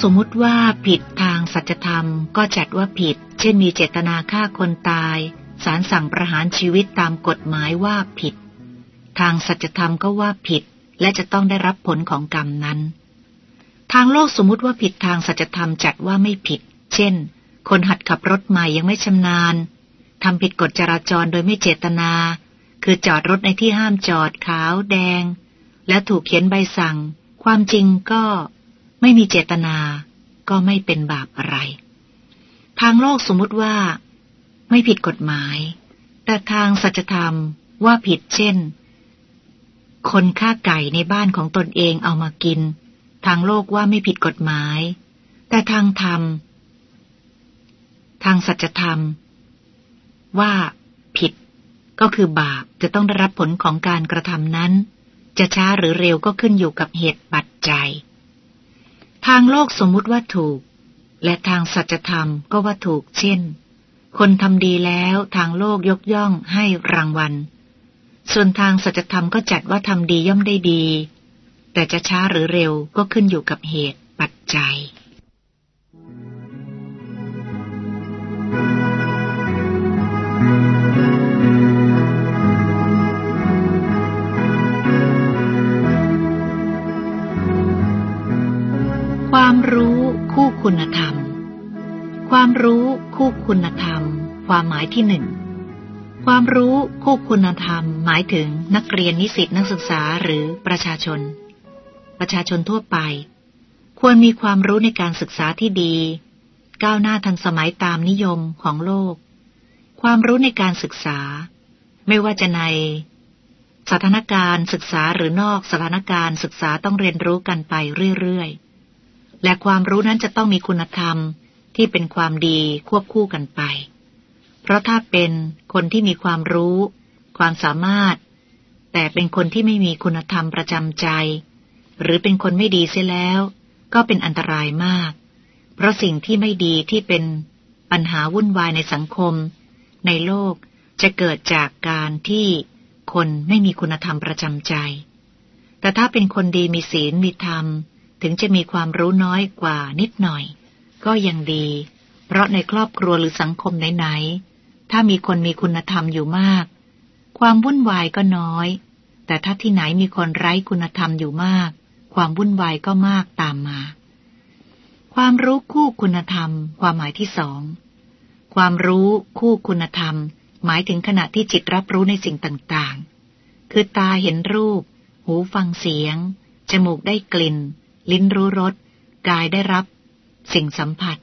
สมมุติว่าผิดทางสัจธรรมก็จัดว่าผิด เช่นมีเจตนาฆ่าคนตายศาลสั่งประหารชีวิตตามกฎหมายว่าผิด ทางสัจธรรมก็ว่าผิด และจะต้องได้รับผลของกรรมนั้น ทางโลกสมมติว่าผิดทางสัจธรรมจัดว่าไม่ผิด เช่น คนหัดขับรถใหม่ยังไม่ชำนาญทำผิดกฎจราจรโดยไม่เจตนา คือจอดรถในที่ห้ามจอดขาวแดง และถูกเขียนใบสั่ง ความจริงก็ ไม่มีเจตนาก็ไม่เป็นบาปอะไร ทางโลกสมมติว่า ไม่ผิดกฎหมาย แต่ทางสัจธรรมว่าผิดเช่น คนฆ่าไก่ในบ้านของตนเองเอามากิน ทางโลกว่าไม่ผิดกฎหมาย แต่ทางธรรม ทางสัจธรรม ว่าผิด ก็คือบาปจะต้องได้รับผลของการกระทำนั้น จะช้าหรือเร็วก็ขึ้นอยู่กับเหตุปัจจัย ทางโลกสมมุติว่าถูก และทางสัจธรรมก็ว่าถูกเช่น คนทำดีแล้วทางโลกยกย่องให้รางวัล ส่วนทางสัจธรรมก็จัดว่าทำดีย่อมได้ดี แต่จะช้าหรือเร็วก็ขึ้นอยู่กับเหตุปัจจัย คุณธรรม ความหมายที่หนึ่งความรู้คู่คุณธรรม หมายถึงนักเรียนนิสิตนักศึกษาหรือประชาชน ประชาชนทั่วไป ควรมีความรู้ในการศึกษาที่ดี ก้าวหน้าทันสมัยตามนิยมของโลก ความรู้ในการศึกษา ไม่ว่าจะใน สถานการณ์ศึกษาหรือนอกสถานการณ์ศึกษาต้องเรียนรู้กันไปเรื่อยๆและความรู้นั้นจะต้องมีคุณธรรม ที่เป็นความดีควบคู่กันไป เพราะถ้าเป็นคนที่มีความรู้ ความสามารถ แต่เป็นคนที่ไม่มีคุณธรรมประจำใจ หรือเป็นคนไม่ดีเสียแล้ว ก็เป็นอันตรายมาก เพราะสิ่งที่ไม่ดีที่เป็นปัญหาวุ่นวายในสังคม ในโลกจะเกิดจากการที่คนไม่มีคุณธรรมประจำใจ แต่ถ้าเป็นคนดีมีศีลมีธรรม ถึงจะมีความรู้น้อยกว่านิดหน่อย ก็ยังดี เพราะในครอบครัวหรือสังคมไหนๆ ถ้ามีคนมีคุณธรรมอยู่มาก ความวุ่นวายก็น้อย แต่ถ้าที่ไหนมีคนไร้คุณธรรมอยู่มาก ความวุ่นวายก็มากตามมา ความรู้คู่คุณธรรม ความหมายที่สอง ความรู้คู่คุณธรรม หมายถึงขณะที่จิตรับรู้ในสิ่งต่างๆ คือตาเห็นรูป หูฟังเสียง จมูกได้กลิ่น ลิ้นรู้รสกายได้รับ สิ่งสัมผัส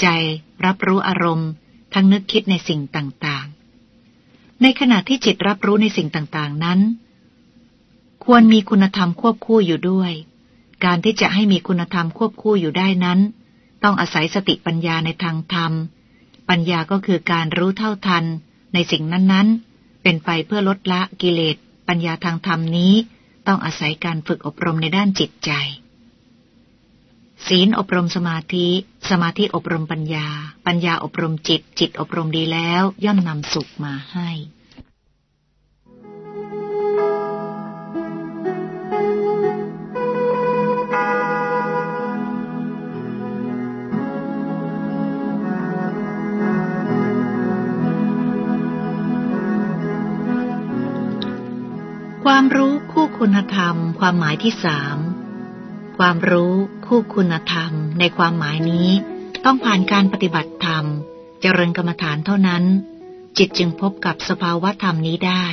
ใจรับรู้อารมณ์ ทั้งนึกคิดในสิ่งต่างๆ ในขณะที่จิตรับรู้ในสิ่งต่างๆนั้น ควรมีคุณธรรมควบคู่อยู่ด้วย การที่จะให้มีคุณธรรมควบคู่อยู่ได้นั้น ต้องอาศัยสติปัญญาในทางธรรม ปัญญาก็คือการรู้เท่าทันในสิ่งนั้นๆ เป็นไปเพื่อลดละกิเลสปัญญาทางธรรมนี้ ต้องอาศัยการฝึกอบรมในด้านจิตใจ ศีลอบรมสมาธิ สมาธิอบรมปัญญา ปัญญาอบรมจิต จิตอบรมดีแล้ว ย่อมนำสุขมาให้ความรู้คู่คุณธรรม ความหมายที่สามความรู้ คู่คุณธรรมในความหมายนี้ ต้องผ่านการปฏิบัติธรรม เจริญกรรมฐานเท่านั้น จิตจึงพบกับสภาวะธรรมนี้ได้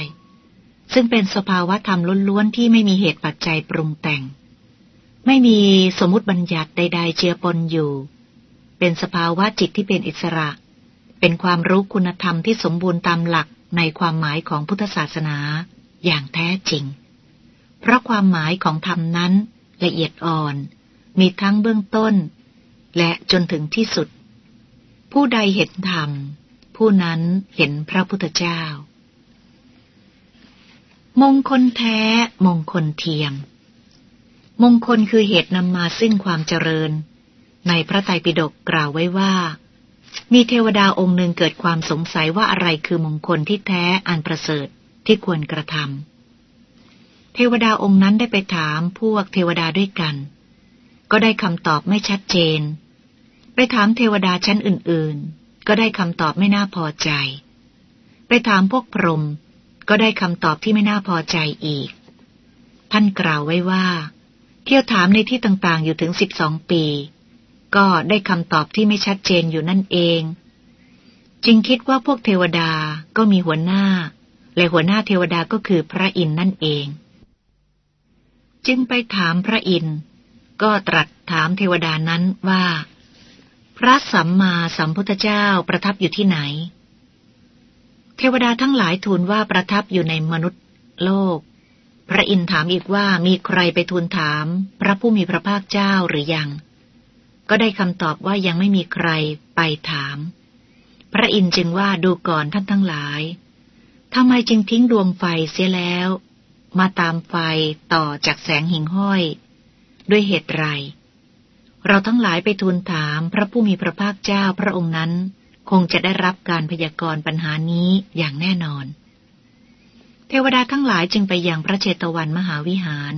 ซึ่งเป็นสภาวะธรรมล้วนๆที่ไม่มีเหตุปัจจัยปรุงแต่ง ไม่มีสมมติบัญญัติใด ๆ เจือปนอยู่ เป็นสภาวะจิตที่เป็นอิสระ เป็นความรู้คุณธรรมที่สมบูรณ์ตามหลักในความหมายของพุทธศาสนาอย่างแท้จริง เพราะความหมายของธรรมนั้นละเอียดอ่อน มีทั้งเบื้องต้น และจนถึงที่สุด ผู้ใดเห็นธรรม ผู้นั้นเห็นพระพุทธเจ้า มงคลแท้ มงคลเทียม มงคลคือเหตุนำมาซึ่งความเจริญ ในพระไตรปิฎกกล่าวไว้ว่า มีเทวดาองค์หนึ่งเกิดความสงสัยว่าอะไรคือมงคลที่แท้อันประเสริฐที่ควรกระทำเทวดาองค์นั้นได้ไปถามพวกเทวดาด้วยกัน ก็ได้คำตอบไม่ชัดเจน ไปถามเทวดาชั้นอื่น ๆ ก็ได้คำตอบไม่น่าพอใจ ไปถามพวกพรหมก็ได้คำตอบที่ไม่น่าพอใจอีก ท่านกล่าวไว้ว่า เที่ยวถามในที่ต่างๆอยู่ถึงสิบสองปี ก็ได้คำตอบที่ไม่ชัดเจนอยู่นั่นเอง จึงคิดว่าพวกเทวดาก็มีหัวหน้า และหัวหน้าเทวดาก็คือพระอินทร์นั่นเอง จึงไปถามพระอินทร์ ก็ตรัสถามเทวดานั้นว่า พระสัมมาสัมพุทธเจ้าประทับอยู่ที่ไหน เทวดาทั้งหลายทูลว่าประทับอยู่ในมนุษย์โลก พระอินทร์ถามอีกว่ามีใครไปทูลถาม พระผู้มีพระภาคเจ้าหรือยัง ก็ได้คำตอบว่ายังไม่มีใครไปถาม พระอินทร์จึงว่าดูก่อนท่านทั้งหลายทำไมจึงทิ้งดวงไฟเสียแล้ว มาตามไฟต่อจากแสงหิ่งห้อย ด้วยเหตุไร เราทั้งหลายไปทูลถามพระผู้มีพระภาคเจ้าพระองค์นั้น คงจะได้รับการพยากรณ์ปัญหานี้อย่างแน่นอน เทวดาทั้งหลายจึงไปยังพระเจตวันมหาวิหาร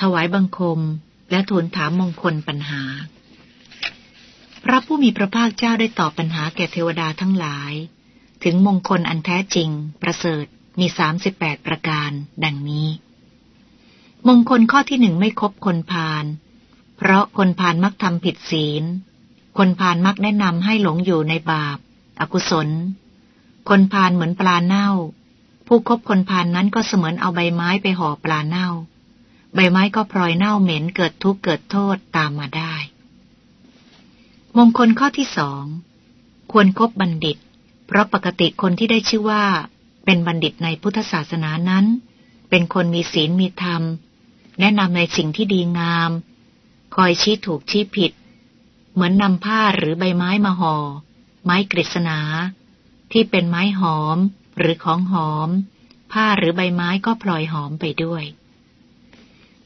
ถวายบังคมและทูลถามมงคลปัญหา พระผู้มีพระภาคเจ้าได้ตอบปัญหาแก่เทวดาทั้งหลาย ถึงมงคลอันแท้จริง ประเสริฐมีสามสิบแปดประการ ดังนี้ มงคลข้อที่หนึ่งไม่คบคนพาลเพราะคนพาลมักทำผิดศีล คนพาลมักแนะนำให้หลงอยู่ในบาป อกุศล คนพาลเหมือนปลาเน่า ผู้คบคนพาลนนั้นก็เสมือนเอาใบไม้ไปห่อปลาเน่า ใบไม้ก็พลอยเน่าเหม็นเกิดทุกข์เกิดโทษตามมาได้ มงคลข้อที่สองควรครบบัณฑิต เพราะปกติคนที่ได้ชื่อว่า เป็นบัณฑิตในพุทธศาสนานั้น เป็นคนมีศีลมีธรรม แนะนำในสิ่งที่ดีงาม คอยชี้ถูกชี้ผิด เหมือนนำผ้าหรือใบไม้มาหอ่อ ไม้กฤษณา ที่เป็นไม้หอม หรือของหอม ผ้าหรือใบไม้ก็พลอยหอมไปด้วย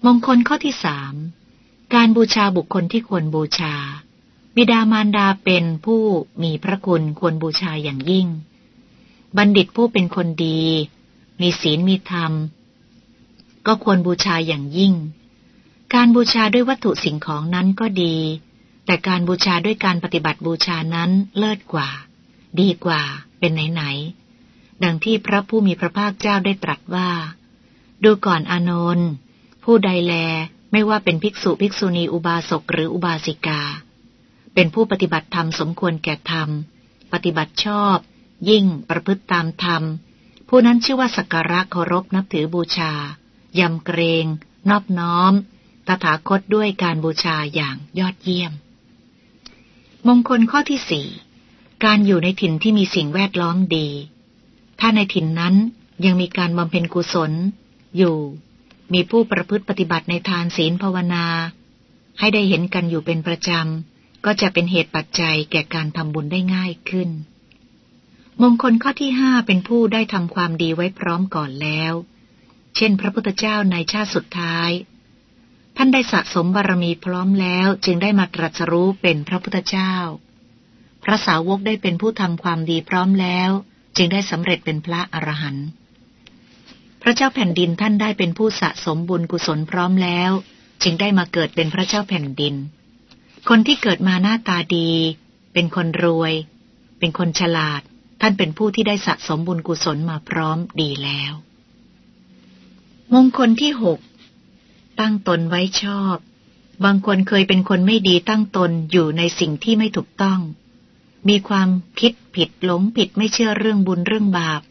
มงคลข้อที่สามการบูชาบุคคลที่ควรบูชา บิดามารดาเป็นผู้มีพระคุณควรบูชาอย่างยิ่ง บัณฑิตผู้เป็นคนดี มีศีลมีธรรม ก็ควรบูชาอย่างยิ่ง การบูชาด้วยวัตถุสิ่งของนั้นก็ดี แต่การบูชาด้วยการปฏิบัติบูชานั้นเลิศกว่า ดีกว่า เป็นไหนๆดังที่พระผู้มีพระภาคเจ้าได้ตรัสว่า ดูก่อนอานนท์ผู้ใดแล ไม่ว่าเป็นภิกษุภิกษุณีอุบาสกหรืออุบาสิกา เป็นผู้ปฏิบัติธรรมสมควรแก่ธรรม ปฏิบัติชอบ ยิ่งประพฤติตามธรรม ผู้นั้นชื่อว่าสักการะเคารพนับถือบูชา ยำเกรง นอบน้อม ตถาคตด้วยการบูชาอย่างยอดเยี่ยม มงคลข้อที่สี่การอยู่ในถิ่นที่มีสิ่งแวดล้อมดี ถ้าในถิ่นนั้นยังมีการบำเพ็ญกุศล อยู่ มีผู้ประพฤติปฏิบัติในทานศีลภาวนา ให้ได้เห็นกันอยู่เป็นประจำ ก็จะเป็นเหตุปัจจัยแก่การทำบุญได้ง่ายขึ้น มงคลข้อที่ห้าเป็นผู้ได้ทำความดีไว้พร้อมก่อนแล้ว เช่นพระพุทธเจ้าในชาติสุดท้าย ท่านได้สะสมบารมีพร้อมแล้วจึงได้มาตรัสรู้เป็นพระพุทธเจ้า พระสาวกได้เป็นผู้ทำความดีพร้อมแล้ว จึงได้สำเร็จเป็นพระอรหันต์พระเจ้าแผ่นดินท่านได้เป็นผู้สะสมบุญกุศลพร้อมแล้ว จึงได้มาเกิดเป็นพระเจ้าแผ่นดิน คนที่เกิดมาหน้าตาดี เป็นคนรวย เป็นคนฉลาด ท่านเป็นผู้ที่ได้สะสมบุญกุศลมาพร้อมดีแล้ว มงคลที่หกตั้งตนไว้ชอบ บางคนเคยเป็นคนไม่ดีตั้งตนอยู่ในสิ่งที่ไม่ถูกต้อง มีความคิดผิดหลงผิดไม่เชื่อเรื่องบุญเรื่องบาป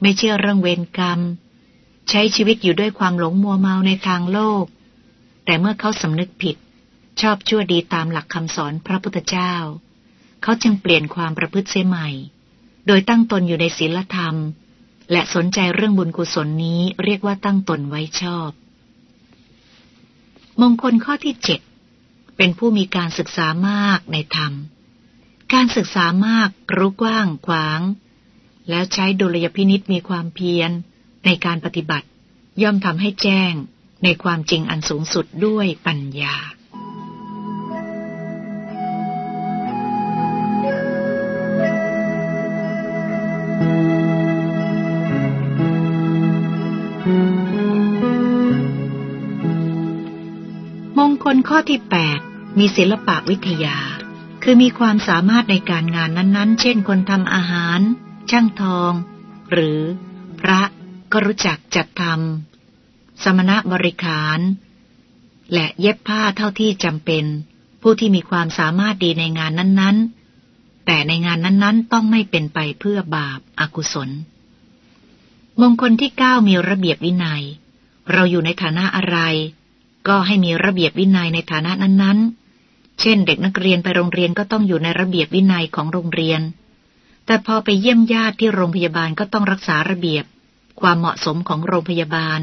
ไม่เชื่อเรื่องเวรกรรม ใช้ชีวิตอยู่ด้วยความหลงมัวเมาในทางโลก แต่เมื่อเขาสำนึกผิด ชอบชั่วดีตามหลักคำสอนพระพุทธเจ้า เขาจึงเปลี่ยนความประพฤติเสียใหม่ โดยตั้งตนอยู่ในศีลธรรม และสนใจเรื่องบุญกุศลนี้เรียกว่าตั้งตนไว้ชอบ มงคลข้อที่เจ็ดเป็นผู้มีการศึกษามากในธรรม การศึกษามากรู้กว้างขวาง แล้วใช้ดุลยพินิษมีความเพียรในการปฏิบัติ ย่อมทำให้แจ้งในความจริงอันสูงสุดด้วยปัญญา ข้อที่ 8 มีศิลปะวิทยา คือมีความสามารถในการงานนั้น ๆ เช่น คนทำอาหาร ช่างทอง หรือพระก็รู้จักจัดทำสมณะบริขาร และเย็บผ้าเท่าที่จำเป็น ผู้ที่มีความสามารถดีในงานนั้น ๆ แต่ในงานนั้น ๆ ต้องไม่เป็นไปเพื่อบาปอากุศล มงคลที่เก้ามีระเบียบวินัย เราอยู่ในฐานะอะไร ก็ให้มีระเบียบวินัยในฐานะนั้นๆ เช่น เด็กนักเรียนไปโรงเรียนก็ต้องอยู่ในระเบียบวินัยของโรงเรียน แต่พอไปเยี่ยมญาติที่โรงพยาบาลก็ต้องรักษาระเบียบ ความเหมาะสมของโรงพยาบาล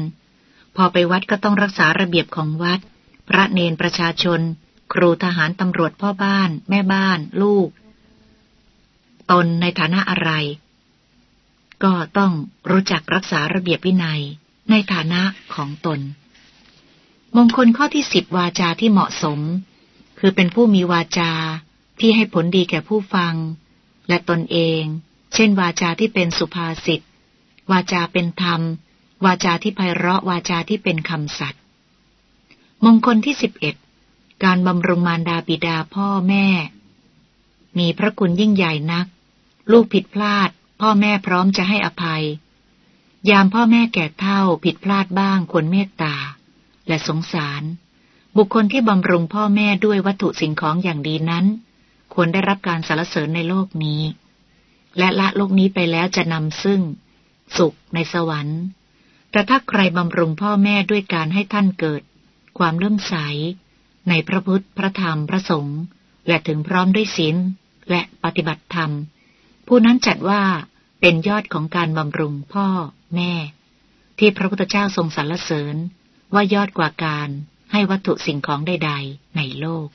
พอไปวัดก็ต้องรักษาระเบียบของวัด พระเนนประชาชน ครูทหารตำรวจพ่อบ้าน แม่บ้าน ลูก ตนในฐานะอะไร ก็ต้องรู้จักรักษาระเบียบวินัยในฐานะของตน มงคลข้อที่สิบวาจาที่เหมาะสม คือเป็นผู้มีวาจาที่ให้ผลดีแก่ผู้ฟัง และตนเอง เช่น วาจาที่เป็นสุภาษิต วาจาเป็นธรรม วาจาที่ไพเราะ วาจาที่เป็นคำสัตย์ มงคลที่สิบเอ็ด การบำรุงมารดาบิดาพ่อแม่ มีพระคุณยิ่งใหญ่นัก ลูกผิดพลาด พ่อแม่พร้อมจะให้อภัย ยามพ่อแม่แก่เท่าผิดพลาดบ้างควรเมตตา และสงสาร บุคคลที่บำรุงพ่อแม่ด้วยวัตถุสิ่งของอย่างดีนั้น ควรได้รับการสรรเสริญในโลกนี้ และละโลกนี้ไปแล้วจะนำซึ่ง สุขในสวรรค์ แต่ถ้าใครบำรุงพ่อแม่ด้วยการให้ท่านเกิด ความเลื่อมใส ในพระพุทธพระธรรมพระสงฆ์และถึงพร้อมด้วยศีลและปฏิบัติธรรม ผู้นั้นจัดว่าเป็นยอดของการบำรุงพ่อ แม่ ที่พระพุทธเจ้าทรงสรรเสริญ ว่ายอดกว่าการให้วัตถุสิ่งของใด ๆ ในโลก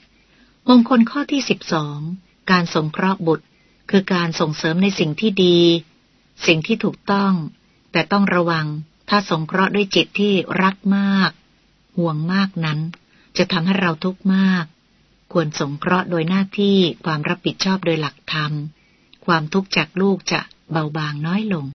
มงคลข้อที่สิบสองการสงเคราะห์บุตร คือการส่งเสริมในสิ่งที่ดี สิ่งที่ถูกต้อง แต่ต้องระวังถ้าสงเคราะห์ด้วยจิตที่รักมาก ห่วงมากนั้น จะทำให้เราทุกข์มาก ควรสงเคราะห์โดยหน้าที่ความรับผิดชอบโดยหลักธรรม ความทุกข์จากลูกจะเบาบางน้อยลง